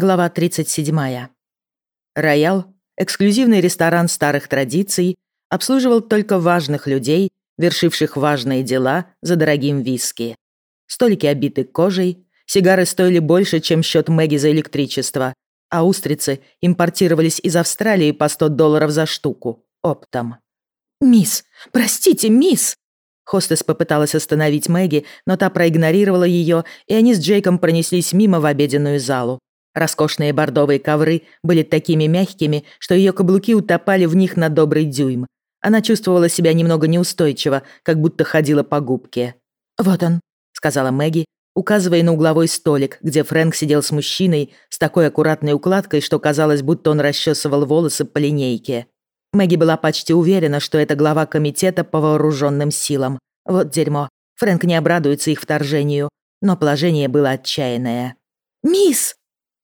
Глава 37. Роял, эксклюзивный ресторан старых традиций, обслуживал только важных людей, вершивших важные дела за дорогим виски. Столики обиты кожей, сигары стоили больше, чем счет Мэгги за электричество, а устрицы импортировались из Австралии по 100 долларов за штуку, оптом. «Мисс, простите, мисс!» Хостес попыталась остановить Мэгги, но та проигнорировала ее, и они с Джейком пронеслись мимо в обеденную залу. Роскошные бордовые ковры были такими мягкими, что ее каблуки утопали в них на добрый дюйм. Она чувствовала себя немного неустойчиво, как будто ходила по губке. «Вот он», — сказала Мэгги, указывая на угловой столик, где Фрэнк сидел с мужчиной с такой аккуратной укладкой, что казалось, будто он расчесывал волосы по линейке. Мэгги была почти уверена, что это глава комитета по вооруженным силам. Вот дерьмо. Фрэнк не обрадуется их вторжению, но положение было отчаянное. «Мисс!»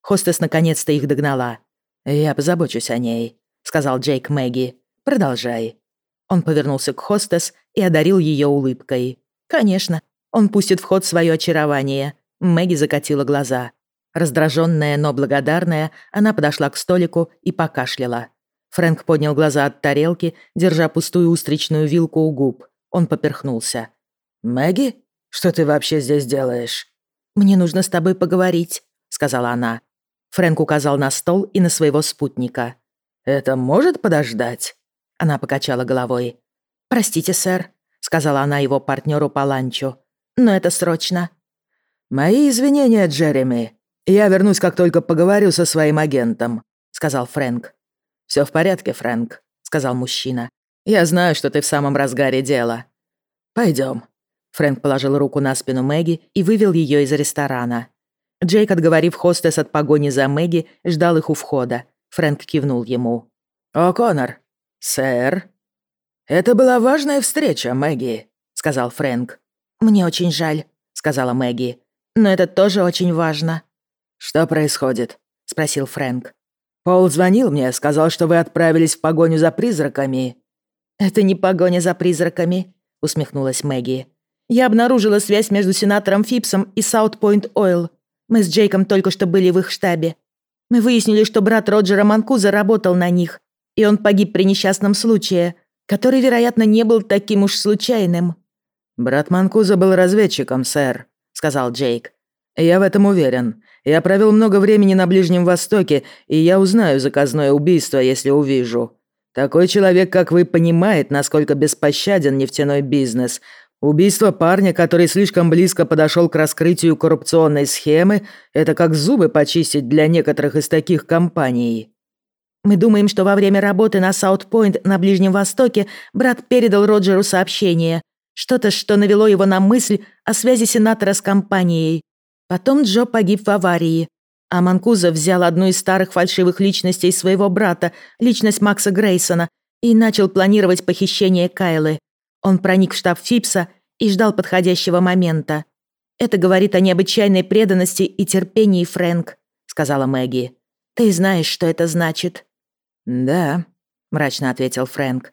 Хостес наконец-то их догнала. «Я позабочусь о ней», — сказал Джейк Мэгги. «Продолжай». Он повернулся к Хостес и одарил ее улыбкой. «Конечно, он пустит в ход свое очарование». Мэгги закатила глаза. Раздраженная, но благодарная, она подошла к столику и покашляла. Фрэнк поднял глаза от тарелки, держа пустую устричную вилку у губ. Он поперхнулся. «Мэгги, что ты вообще здесь делаешь?» «Мне нужно с тобой поговорить», — сказала она. Фрэнк указал на стол и на своего спутника. «Это может подождать?» Она покачала головой. «Простите, сэр», — сказала она его партнеру по ланчу. «Но это срочно». «Мои извинения, Джереми. Я вернусь, как только поговорю со своим агентом», — сказал Фрэнк. Все в порядке, Фрэнк», — сказал мужчина. «Я знаю, что ты в самом разгаре дела». Пойдем. Фрэнк положил руку на спину Мэгги и вывел ее из ресторана. Джейк, отговорив хостес от погони за Мэгги, ждал их у входа. Фрэнк кивнул ему. «О, Конор!» «Сэр?» «Это была важная встреча, Мэгги», — сказал Фрэнк. «Мне очень жаль», — сказала Мэгги. «Но это тоже очень важно». «Что происходит?» — спросил Фрэнк. «Пол звонил мне, сказал, что вы отправились в погоню за призраками». «Это не погоня за призраками», — усмехнулась Мэгги. «Я обнаружила связь между сенатором Фипсом и Саутпойнт Ойл. Мы с Джейком только что были в их штабе. Мы выяснили, что брат Роджера Манкуза работал на них, и он погиб при несчастном случае, который, вероятно, не был таким уж случайным». «Брат Манкуза был разведчиком, сэр», — сказал Джейк. «Я в этом уверен. Я провел много времени на Ближнем Востоке, и я узнаю заказное убийство, если увижу. Такой человек, как вы, понимает, насколько беспощаден нефтяной бизнес, Убийство парня, который слишком близко подошел к раскрытию коррупционной схемы, это как зубы почистить для некоторых из таких компаний. Мы думаем, что во время работы на Саутпойнт на Ближнем Востоке брат передал Роджеру сообщение. Что-то, что навело его на мысль о связи сенатора с компанией. Потом Джо погиб в аварии. А Манкуза взял одну из старых фальшивых личностей своего брата, личность Макса Грейсона, и начал планировать похищение Кайлы. Он проник в штаб Фипса и ждал подходящего момента. «Это говорит о необычайной преданности и терпении, Фрэнк», — сказала Мэгги. «Ты знаешь, что это значит». «Да», — мрачно ответил Фрэнк.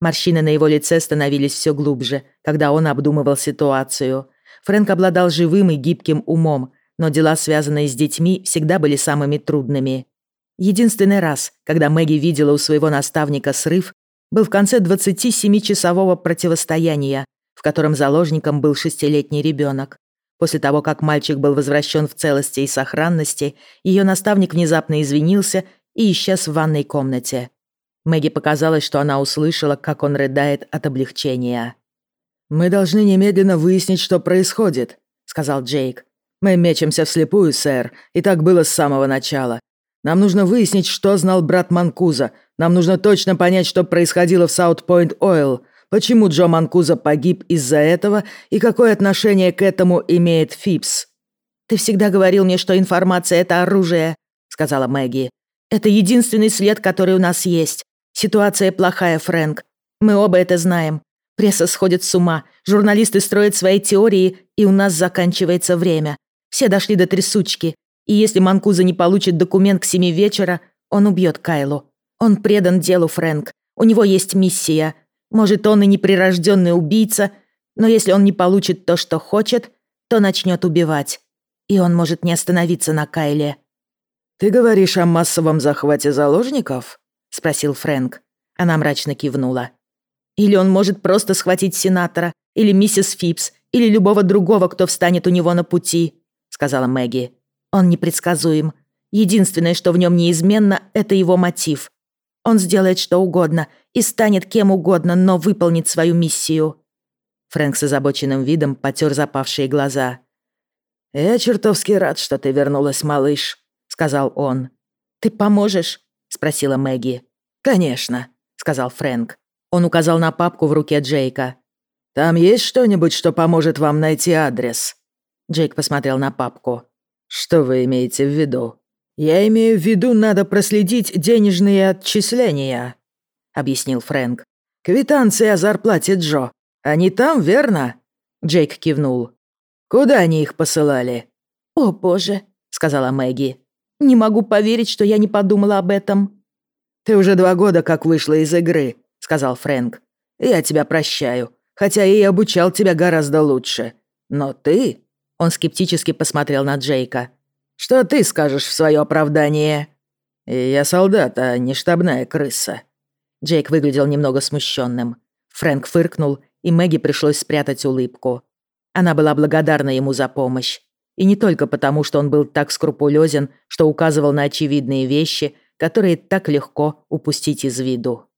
Морщины на его лице становились все глубже, когда он обдумывал ситуацию. Фрэнк обладал живым и гибким умом, но дела, связанные с детьми, всегда были самыми трудными. Единственный раз, когда Мэгги видела у своего наставника срыв, был в конце 27-часового противостояния, в котором заложником был шестилетний ребенок. После того, как мальчик был возвращен в целости и сохранности, ее наставник внезапно извинился и исчез в ванной комнате. Мэгги показалось, что она услышала, как он рыдает от облегчения. «Мы должны немедленно выяснить, что происходит», — сказал Джейк. «Мы мечемся вслепую, сэр, и так было с самого начала. Нам нужно выяснить, что знал брат Манкуза. Нам нужно точно понять, что происходило в Саутпойнт Ойл. Почему Джо Манкуза погиб из-за этого и какое отношение к этому имеет Фипс? «Ты всегда говорил мне, что информация — это оружие», — сказала Мэгги. «Это единственный след, который у нас есть. Ситуация плохая, Фрэнк. Мы оба это знаем. Пресса сходит с ума, журналисты строят свои теории, и у нас заканчивается время. Все дошли до трясучки. И если Манкуза не получит документ к семи вечера, он убьет Кайлу. Он предан делу, Фрэнк. У него есть миссия. Может, он и неприрожденный убийца, но если он не получит то, что хочет, то начнет убивать. И он может не остановиться на Кайле. «Ты говоришь о массовом захвате заложников?» — спросил Фрэнк. Она мрачно кивнула. «Или он может просто схватить сенатора, или миссис Фипс, или любого другого, кто встанет у него на пути», — сказала Мэгги. «Он непредсказуем. Единственное, что в нем неизменно, это его мотив. Он сделает что угодно и станет кем угодно, но выполнит свою миссию». Фрэнк с озабоченным видом потер запавшие глаза. «Я чертовски рад, что ты вернулась, малыш», — сказал он. «Ты поможешь?» — спросила Мэгги. «Конечно», — сказал Фрэнк. Он указал на папку в руке Джейка. «Там есть что-нибудь, что поможет вам найти адрес?» Джейк посмотрел на папку. «Что вы имеете в виду?» «Я имею в виду, надо проследить денежные отчисления», — объяснил Фрэнк. «Квитанция о зарплате Джо. Они там, верно?» Джейк кивнул. «Куда они их посылали?» «О, боже», — сказала Мэгги. «Не могу поверить, что я не подумала об этом». «Ты уже два года как вышла из игры», — сказал Фрэнк. «Я тебя прощаю, хотя и обучал тебя гораздо лучше. Но ты...» Он скептически посмотрел на Джейка. «Что ты скажешь в свое оправдание?» «Я солдат, а не штабная крыса». Джейк выглядел немного смущенным. Фрэнк фыркнул, и Мэгги пришлось спрятать улыбку. Она была благодарна ему за помощь. И не только потому, что он был так скрупулезен, что указывал на очевидные вещи, которые так легко упустить из виду.